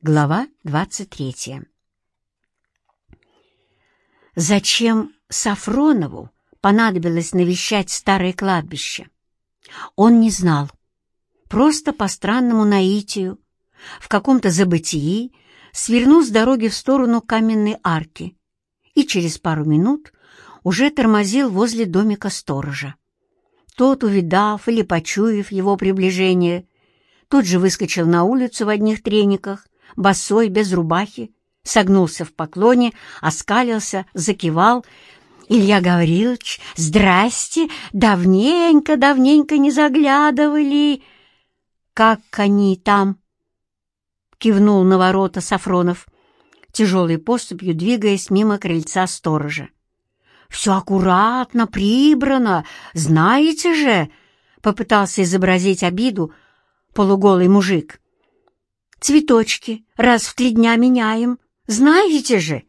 Глава 23 Зачем Сафронову понадобилось навещать старое кладбище? Он не знал. Просто по странному наитию, в каком-то забытии, свернул с дороги в сторону каменной арки и через пару минут уже тормозил возле домика сторожа. Тот, увидав или почуяв его приближение, тут же выскочил на улицу в одних трениках, босой, без рубахи, согнулся в поклоне, оскалился, закивал. «Илья Гаврилович, здрасте! Давненько, давненько не заглядывали!» «Как они там?» — кивнул на ворота Сафронов, тяжелой поступью двигаясь мимо крыльца сторожа. «Все аккуратно, прибрано, знаете же!» — попытался изобразить обиду полуголый мужик. Цветочки раз в три дня меняем. Знаете же?»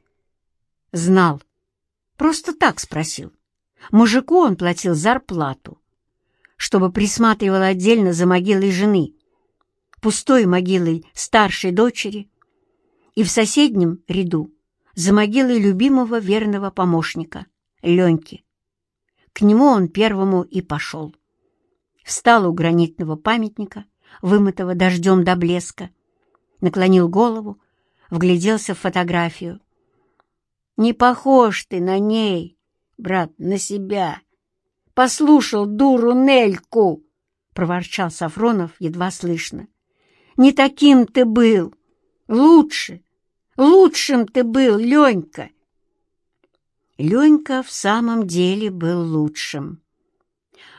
Знал. Просто так спросил. Мужику он платил зарплату, чтобы присматривал отдельно за могилой жены, пустой могилой старшей дочери и в соседнем ряду за могилой любимого верного помощника, Леньки. К нему он первому и пошел. Встал у гранитного памятника, вымытого дождем до блеска, наклонил голову, вгляделся в фотографию. «Не похож ты на ней, брат, на себя. Послушал дуру Нельку!» — проворчал Сафронов едва слышно. «Не таким ты был! Лучше! Лучшим ты был, Ленька!» Ленька в самом деле был лучшим.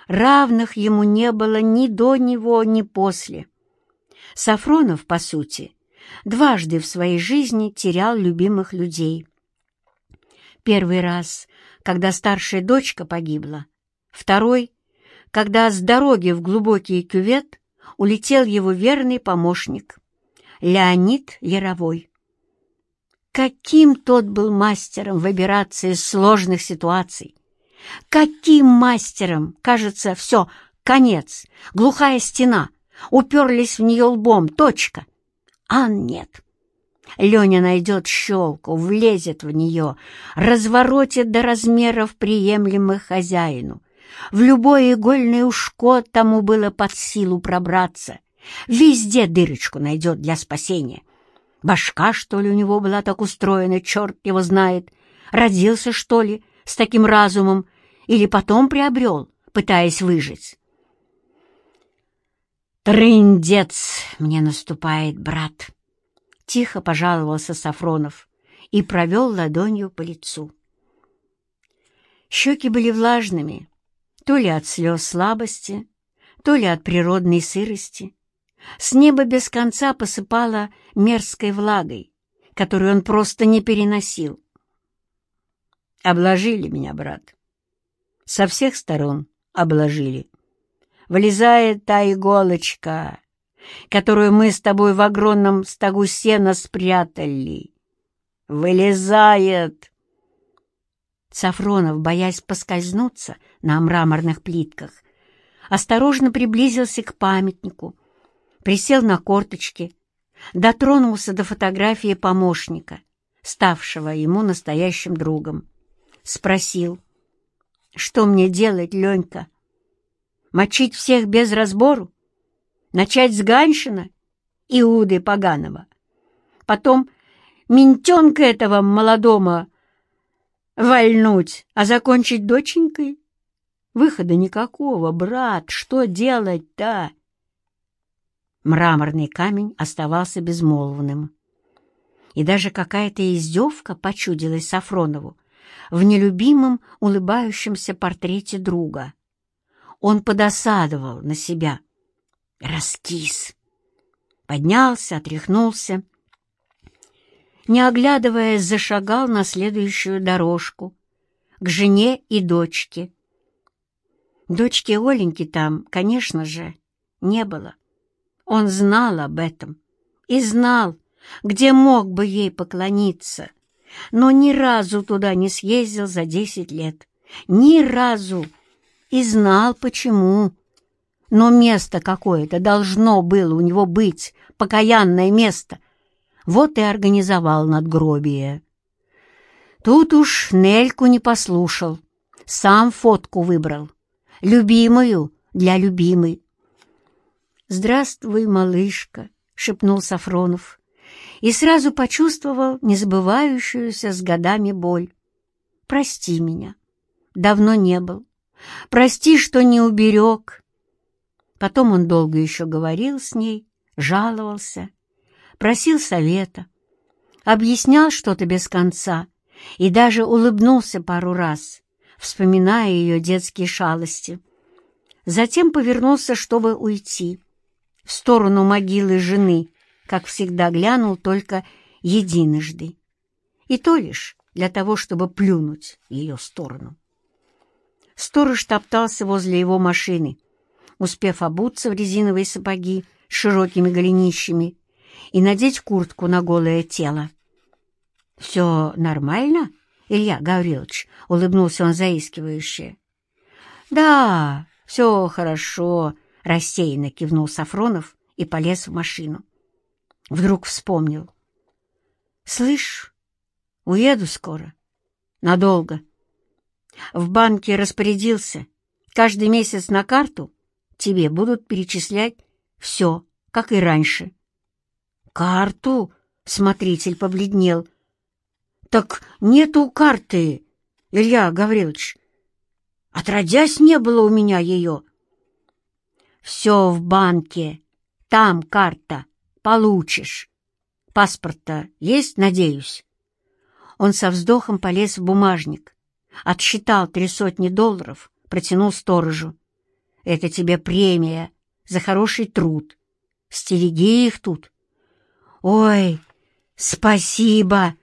Равных ему не было ни до него, ни после. Сафронов, по сути, дважды в своей жизни терял любимых людей. Первый раз, когда старшая дочка погибла. Второй, когда с дороги в глубокий кювет улетел его верный помощник, Леонид Яровой. Каким тот был мастером выбираться из сложных ситуаций! Каким мастером! Кажется, все, конец, глухая стена — уперлись в нее лбом, точка. А нет. Леня найдет щелку, влезет в нее, разворотит до размеров приемлемых хозяину. В любое игольное ушко тому было под силу пробраться. Везде дырочку найдет для спасения. Башка, что ли, у него была так устроена, черт его знает. Родился, что ли, с таким разумом, или потом приобрел, пытаясь выжить. «Трындец мне наступает, брат!» Тихо пожаловался Сафронов и провел ладонью по лицу. Щеки были влажными, то ли от слез слабости, то ли от природной сырости. С неба без конца посыпало мерзкой влагой, которую он просто не переносил. Обложили меня, брат. Со всех сторон обложили влезает та иголочка, которую мы с тобой в огромном стогу сена спрятали. Вылезает!» Сафронов, боясь поскользнуться на мраморных плитках, осторожно приблизился к памятнику, присел на корточки, дотронулся до фотографии помощника, ставшего ему настоящим другом. Спросил, «Что мне делать, Ленька?» Мочить всех без разбору? Начать с Ганшина, Иуды Поганого. Потом ментенка этого молодого вальнуть, а закончить доченькой? Выхода никакого, брат, что делать-то? Мраморный камень оставался безмолвным. И даже какая-то издевка почудилась Сафронову в нелюбимом улыбающемся портрете друга — он подосадовал на себя. Раскис. Поднялся, отряхнулся. Не оглядываясь, зашагал на следующую дорожку, к жене и дочке. Дочки Оленьки там, конечно же, не было. Он знал об этом и знал, где мог бы ей поклониться, но ни разу туда не съездил за десять лет. Ни разу и знал, почему. Но место какое-то должно было у него быть, покаянное место. Вот и организовал надгробие. Тут уж Нельку не послушал, сам фотку выбрал, любимую для любимой. «Здравствуй, малышка», — шепнул Сафронов, и сразу почувствовал незабывающуюся с годами боль. «Прости меня, давно не был. Прости, что не уберег». Потом он долго еще говорил с ней, жаловался, просил совета, объяснял что-то без конца и даже улыбнулся пару раз, вспоминая ее детские шалости. Затем повернулся, чтобы уйти в сторону могилы жены, как всегда глянул только единожды. И то лишь для того, чтобы плюнуть в ее сторону. Сторож топтался возле его машины, успев обуться в резиновые сапоги с широкими голенищами и надеть куртку на голое тело. «Все нормально, Илья Гаврилович?» — улыбнулся он заискивающе. «Да, все хорошо», — рассеянно кивнул Сафронов и полез в машину. Вдруг вспомнил. «Слышь, уеду скоро. Надолго. В банке распорядился. Каждый месяц на карту тебе будут перечислять все, как и раньше». «Карту?» — смотритель побледнел. «Так нету карты, Илья Гаврилович. Отродясь, не было у меня ее». Все в банке. Там карта. Получишь. Паспорта есть, надеюсь?» Он со вздохом полез в бумажник, отсчитал три сотни долларов, протянул сторожу. «Это тебе премия за хороший труд. Стереги их тут». «Ой, спасибо!»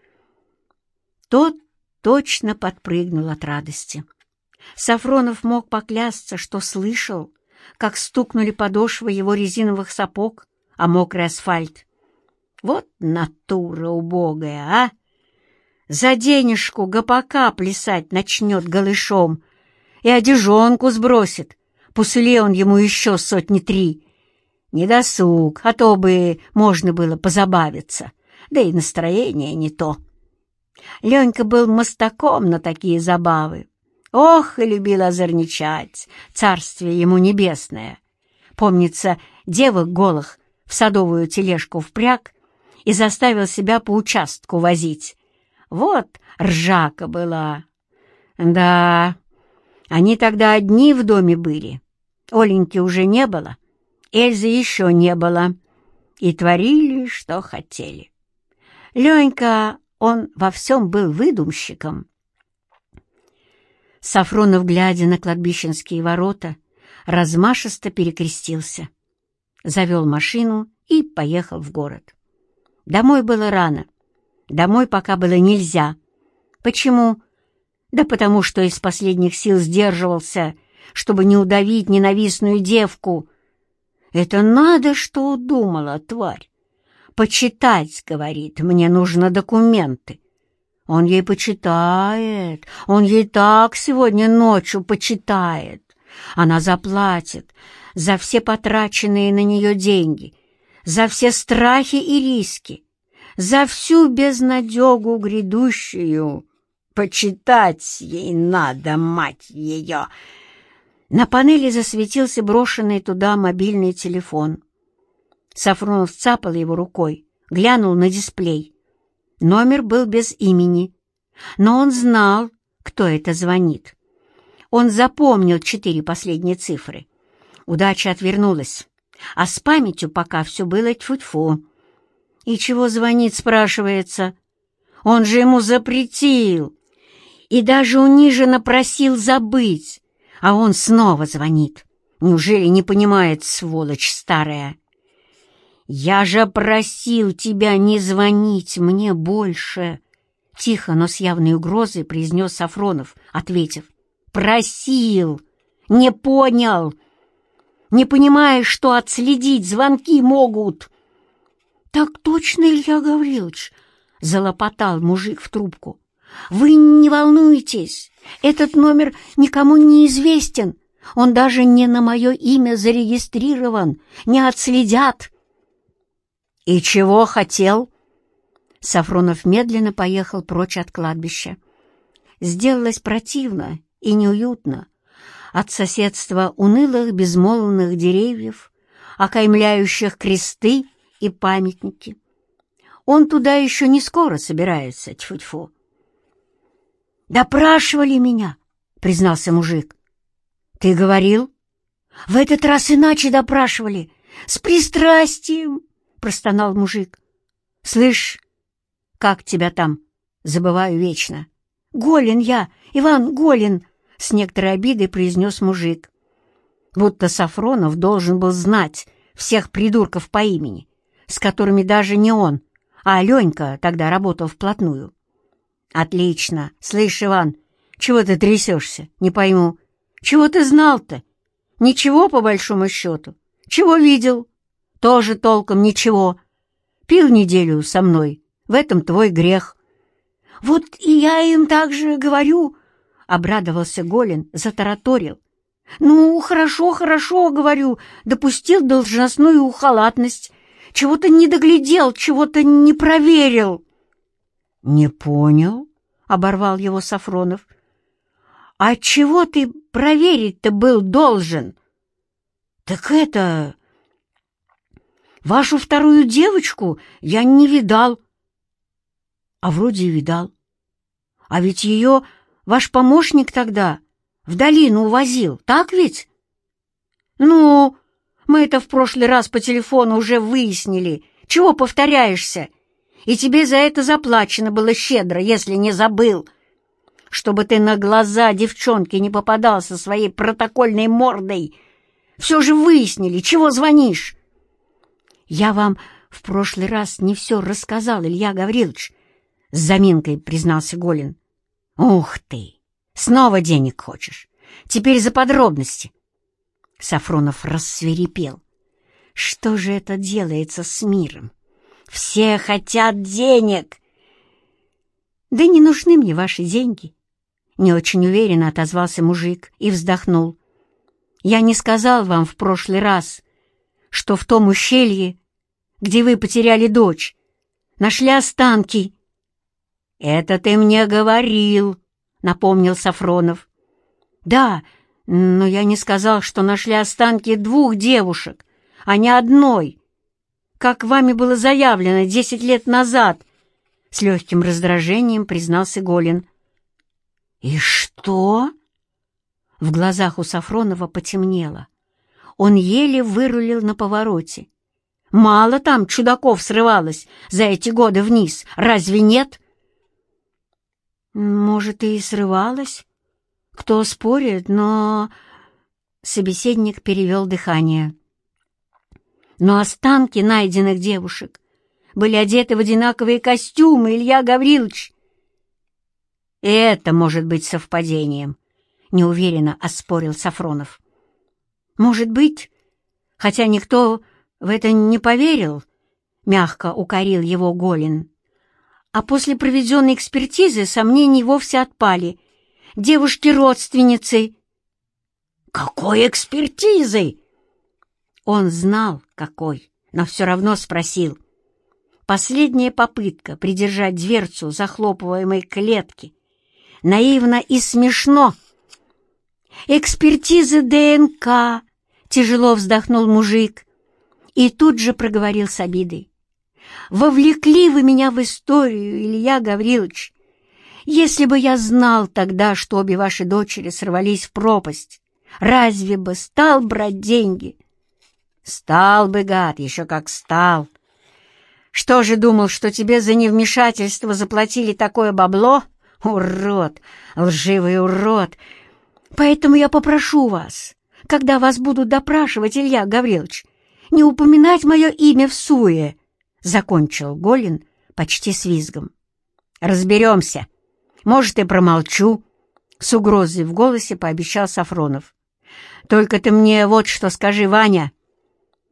Тот точно подпрыгнул от радости. Сафронов мог поклясться, что слышал, как стукнули подошвы его резиновых сапог, а мокрый асфальт. Вот натура убогая, а! За денежку гопака плясать начнет голышом и одежонку сбросит, пусли он ему еще сотни три. Не досуг, а то бы можно было позабавиться, да и настроение не то. Ленька был мостаком на такие забавы. Ох, и любил озорничать, царствие ему небесное. Помнится, девок голых в садовую тележку впряг и заставил себя по участку возить. Вот ржака была. Да, они тогда одни в доме были. Оленьки уже не было, Эльзы еще не было. И творили, что хотели. Ленька, он во всем был выдумщиком. Сафронов, глядя на кладбищенские ворота, размашисто перекрестился, завел машину и поехал в город. Домой было рано. Домой пока было нельзя. Почему? Да потому что из последних сил сдерживался, чтобы не удавить ненавистную девку. Это надо, что удумала, тварь. Почитать, говорит, мне нужно документы. Он ей почитает, он ей так сегодня ночью почитает. Она заплатит за все потраченные на нее деньги, за все страхи и риски, за всю безнадегу грядущую. Почитать ей надо, мать ее!» На панели засветился брошенный туда мобильный телефон. Сафронов цапал его рукой, глянул на дисплей. Номер был без имени, но он знал, кто это звонит. Он запомнил четыре последние цифры. Удача отвернулась, а с памятью пока все было тьфу-тьфу. И чего звонит, спрашивается? Он же ему запретил и даже униженно просил забыть, а он снова звонит. Неужели не понимает, сволочь старая? «Я же просил тебя не звонить мне больше!» Тихо, но с явной угрозой произнес Сафронов, ответив. «Просил! Не понял! Не понимаешь, что отследить звонки могут!» «Так точно, Илья Гаврилович!» — залопотал мужик в трубку. «Вы не волнуйтесь, этот номер никому не известен, он даже не на мое имя зарегистрирован, не отследят». «И чего хотел?» Сафронов медленно поехал прочь от кладбища. Сделалось противно и неуютно от соседства унылых безмолвных деревьев, окаймляющих кресты и памятники. Он туда еще не скоро собирается, тьфу-тьфу. «Допрашивали меня», — признался мужик. «Ты говорил?» «В этот раз иначе допрашивали, с пристрастием», — простонал мужик. «Слышь, как тебя там? Забываю вечно». «Голен я, Иван Голен», — с некоторой обидой произнес мужик. Будто Сафронов должен был знать всех придурков по имени, с которыми даже не он, а Аленька тогда работал вплотную. «Отлично. Слышь, Иван, чего ты трясешься? Не пойму. Чего ты знал-то? Ничего, по большому счету. Чего видел? Тоже толком ничего. Пил неделю со мной. В этом твой грех». «Вот и я им так же говорю», — обрадовался Голин, затараторил. «Ну, хорошо, хорошо, — говорю, — допустил должностную халатность. Чего-то не доглядел, чего-то не проверил». «Не понял», — оборвал его Сафронов. «А чего ты проверить-то был должен?» «Так это... Вашу вторую девочку я не видал». «А вроде и видал. А ведь ее ваш помощник тогда в долину увозил, так ведь?» «Ну, мы это в прошлый раз по телефону уже выяснили. Чего повторяешься? И тебе за это заплачено было щедро, если не забыл. Чтобы ты на глаза девчонки не попадался своей протокольной мордой. Все же выяснили, чего звонишь?» «Я вам в прошлый раз не все рассказал, Илья Гаврилович», — с заминкой признался Голин. «Ух ты! Снова денег хочешь? Теперь за подробности. Сафронов рассверепел. Что же это делается с миром? Все хотят денег. Да не нужны мне ваши деньги. Не очень уверенно отозвался мужик и вздохнул. Я не сказал вам в прошлый раз, что в том ущелье, где вы потеряли дочь, нашли останки. Это ты мне говорил, напомнил Сафронов. Да, но я не сказал, что нашли останки двух девушек, а не одной, как вами было заявлено десять лет назад, — с легким раздражением признался Голин. «И что?» В глазах у Сафронова потемнело. Он еле вырулил на повороте. «Мало там чудаков срывалось за эти годы вниз, разве нет?» «Может, и срывалось?» Кто спорит, но...» Собеседник перевел дыхание. Но останки найденных девушек были одеты в одинаковые костюмы, Илья Гаврилович. Это может быть совпадением, — неуверенно оспорил Сафронов. Может быть, хотя никто в это не поверил, — мягко укорил его Голин. А после проведенной экспертизы сомнения вовсе отпали — девушки-родственницы. «Какой экспертизой?» Он знал, какой, но все равно спросил. Последняя попытка придержать дверцу захлопываемой клетки. Наивно и смешно. «Экспертиза ДНК!» — тяжело вздохнул мужик и тут же проговорил с обидой. «Вовлекли вы меня в историю, Илья Гаврилович. Если бы я знал тогда, что обе ваши дочери сорвались в пропасть, разве бы стал брать деньги? Стал бы, гад, еще как стал. Что же думал, что тебе за невмешательство заплатили такое бабло? Урод, лживый урод! Поэтому я попрошу вас, когда вас будут допрашивать, Илья Гаврилович, не упоминать мое имя в суе, — закончил Голин почти с визгом. «Разберемся!» Может, и промолчу», — с угрозой в голосе пообещал Сафронов. «Только ты мне вот что скажи, Ваня.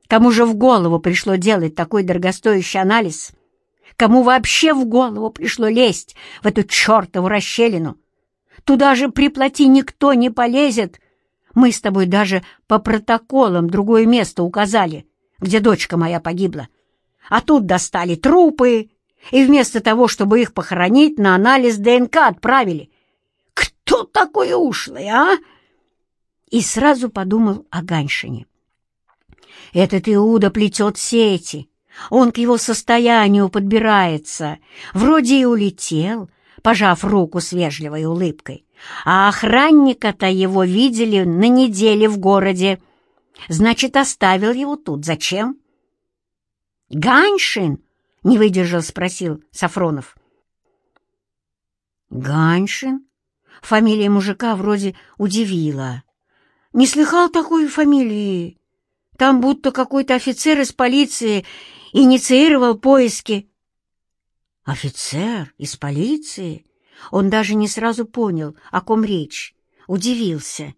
Кому же в голову пришло делать такой дорогостоящий анализ? Кому вообще в голову пришло лезть в эту чертову расщелину? Туда же приплати никто не полезет. Мы с тобой даже по протоколам другое место указали, где дочка моя погибла. А тут достали трупы, и вместо того, чтобы их похоронить, на анализ ДНК отправили. Кто такой ушлый, а? И сразу подумал о Ганшине. Этот Иуда плетет сети, он к его состоянию подбирается, вроде и улетел, пожав руку с вежливой улыбкой, а охранника-то его видели на неделе в городе. Значит, оставил его тут. Зачем? «Ганшин?» — не выдержал, спросил Сафронов. «Ганшин?» Фамилия мужика вроде удивила. «Не слыхал такой фамилии? Там будто какой-то офицер из полиции инициировал поиски». «Офицер из полиции?» Он даже не сразу понял, о ком речь, удивился.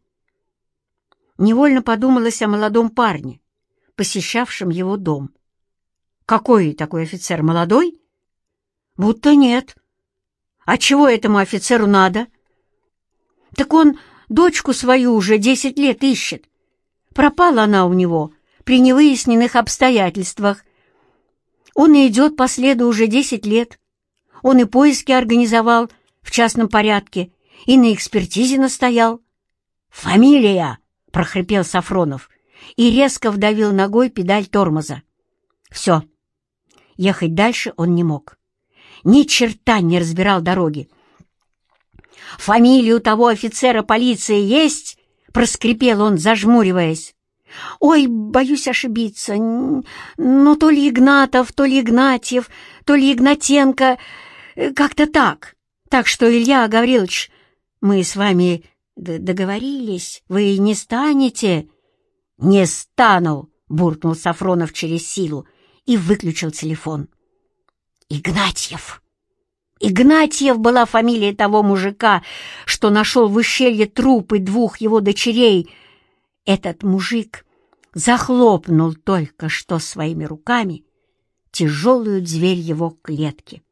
Невольно подумалось о молодом парне, посещавшем его дом. Какой такой офицер, молодой? Будто нет. А чего этому офицеру надо? Так он дочку свою уже десять лет ищет. Пропала она у него при невыясненных обстоятельствах. Он и идет по следу уже десять лет. Он и поиски организовал в частном порядке, и на экспертизе настоял. «Фамилия!» — прохрипел Сафронов и резко вдавил ногой педаль тормоза. «Все, Ехать дальше он не мог. Ни черта не разбирал дороги. «Фамилию того офицера полиции есть?» — проскрипел он, зажмуриваясь. «Ой, боюсь ошибиться. Ну, то ли Игнатов, то ли Игнатьев, то ли Игнатенко. Как-то так. Так что, Илья Гаврилович, мы с вами договорились. Вы не станете?» «Не стану!» — буркнул Сафронов через силу и выключил телефон. «Игнатьев!» Игнатьев была фамилия того мужика, что нашел в ущелье трупы двух его дочерей. Этот мужик захлопнул только что своими руками тяжелую дверь его клетки.